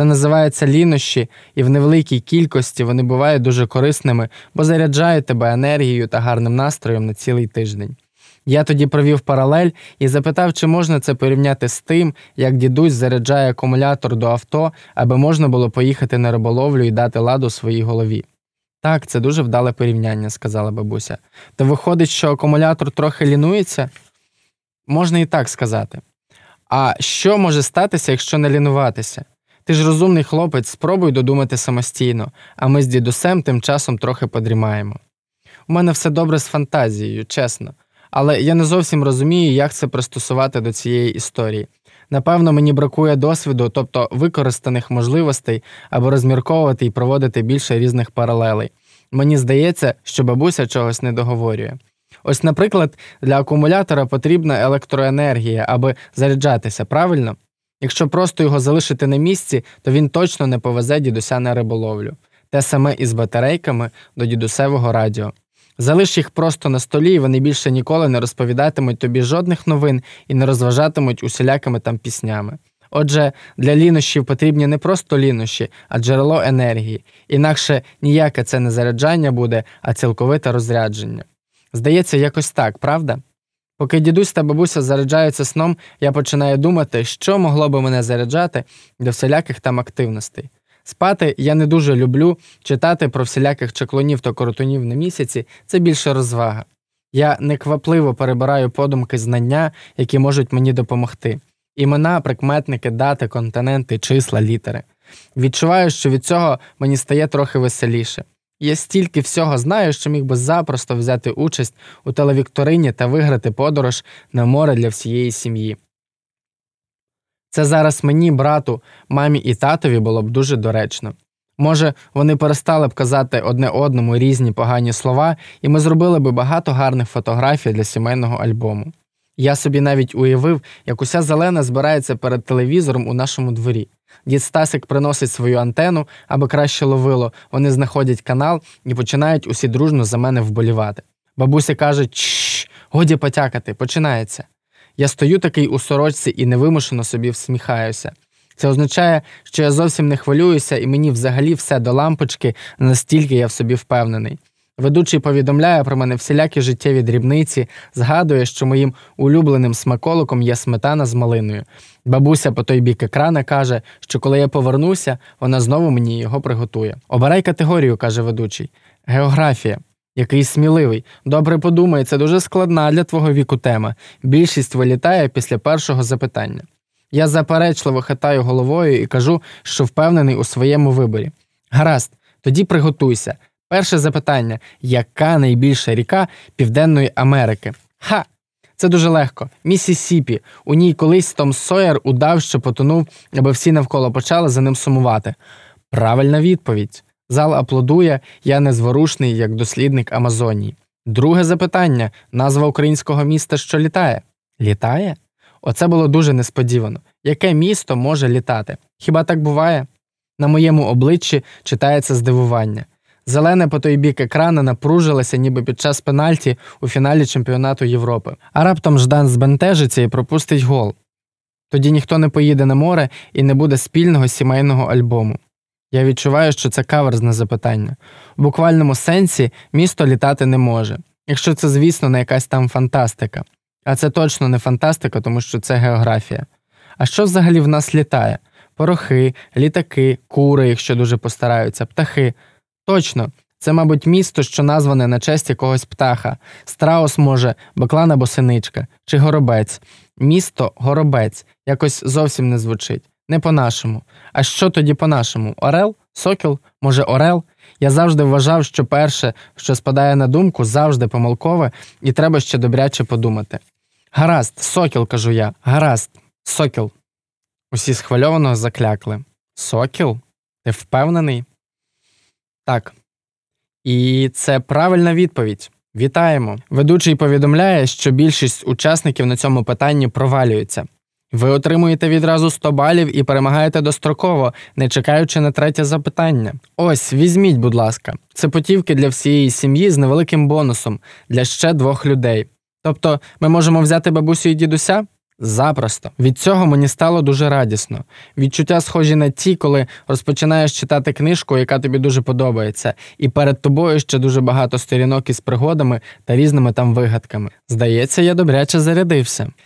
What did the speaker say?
Це називається лінощі, і в невеликій кількості вони бувають дуже корисними, бо заряджають тебе енергією та гарним настроєм на цілий тиждень. Я тоді провів паралель і запитав, чи можна це порівняти з тим, як дідусь заряджає акумулятор до авто, аби можна було поїхати на риболовлю і дати ладу своїй голові. Так, це дуже вдале порівняння, сказала бабуся. То виходить, що акумулятор трохи лінується? Можна і так сказати. А що може статися, якщо не лінуватися? Ти ж розумний хлопець, спробуй додумати самостійно, а ми з дідусем тим часом трохи подрімаємо. У мене все добре з фантазією, чесно, але я не зовсім розумію, як це пристосувати до цієї історії. Напевно, мені бракує досвіду, тобто використаних можливостей, аби розмірковувати і проводити більше різних паралелей. Мені здається, що бабуся чогось не договорює. Ось, наприклад, для акумулятора потрібна електроенергія, аби заряджатися, правильно? Якщо просто його залишити на місці, то він точно не повезе дідуся на риболовлю. Те саме і з батарейками до дідусевого радіо. Залиш їх просто на столі, і вони більше ніколи не розповідатимуть тобі жодних новин і не розважатимуть усілякими там піснями. Отже, для лінощів потрібні не просто лінощі, а джерело енергії, інакше ніяке це не заряджання буде, а цілковите розрядження. Здається, якось так, правда? Поки дідусь та бабуся заряджаються сном, я починаю думати, що могло би мене заряджати для всіляких там активностей. Спати я не дуже люблю, читати про всіляких чаклунів та коротунів на місяці це більше розвага. Я неквапливо перебираю подумки знання, які можуть мені допомогти. Імена, прикметники, дати, континенти, числа, літери. Відчуваю, що від цього мені стає трохи веселіше. Я стільки всього знаю, що міг би запросто взяти участь у телевікторині та виграти подорож на море для всієї сім'ї. Це зараз мені, брату, мамі і татові було б дуже доречно. Може, вони перестали б казати одне одному різні погані слова, і ми зробили б багато гарних фотографій для сімейного альбому. Я собі навіть уявив, як уся зелена збирається перед телевізором у нашому дворі. Дід Стасик приносить свою антену, аби краще ловило, вони знаходять канал і починають усі дружно за мене вболівати. Бабуся каже: Чш, годі потякати, починається. Я стою такий у сорочці і невимушено собі всміхаюся. Це означає, що я зовсім не хвилююся, і мені взагалі все до лампочки, настільки я в собі впевнений. Ведучий повідомляє про мене всілякі життєві дрібниці, згадує, що моїм улюбленим смаколиком є сметана з малиною. Бабуся по той бік екрана каже, що коли я повернуся, вона знову мені його приготує. Обирай категорію, каже ведучий. Географія. Який сміливий. Добре подумай, це дуже складна для твого віку тема. Більшість вилітає після першого запитання. Я заперечливо хитаю головою і кажу, що впевнений у своєму виборі. Гаразд, тоді приготуйся. Перше запитання: яка найбільша ріка Південної Америки? Ха! Це дуже легко. Місісіпі. У ній колись Том Сойер удав, що потонув, аби всі навколо почали за ним сумувати. Правильна відповідь. Зал аплодує, я незворушний як дослідник Амазонії. Друге запитання назва українського міста, що літає? Літає? Оце було дуже несподівано. Яке місто може літати? Хіба так буває? На моєму обличчі читається здивування. Зелене по той бік екрана напружилося, ніби під час пенальті у фіналі чемпіонату Європи. А раптом Ждан збентежиться і пропустить гол. Тоді ніхто не поїде на море і не буде спільного сімейного альбому. Я відчуваю, що це каверзне запитання. В буквальному сенсі місто літати не може, якщо це, звісно, не якась там фантастика. А це точно не фантастика, тому що це географія. А що взагалі в нас літає? Порохи, літаки, кури, якщо дуже постараються, птахи. Точно, це, мабуть, місто, що назване на честь якогось птаха. Страус, може, баклан або синичка, чи горобець. Місто горобець якось зовсім не звучить. Не по-нашому. А що тоді по-нашому? Орел? Сокіл? Може, Орел? Я завжди вважав, що перше, що спадає на думку, завжди помилкове, і треба ще добряче подумати. Гаразд, сокіл, кажу я, гаразд, сокіл. Усі схвильовано заклякли. Сокіл? Ти впевнений? Так. І це правильна відповідь. Вітаємо. Ведучий повідомляє, що більшість учасників на цьому питанні провалюються. Ви отримуєте відразу 100 балів і перемагаєте достроково, не чекаючи на третє запитання. Ось, візьміть, будь ласка, це путівки для всієї сім'ї з невеликим бонусом для ще двох людей. Тобто ми можемо взяти бабусю і дідуся? Запросто. Від цього мені стало дуже радісно. Відчуття схожі на ті, коли розпочинаєш читати книжку, яка тобі дуже подобається, і перед тобою ще дуже багато сторінок із пригодами та різними там вигадками. Здається, я добряче зарядився.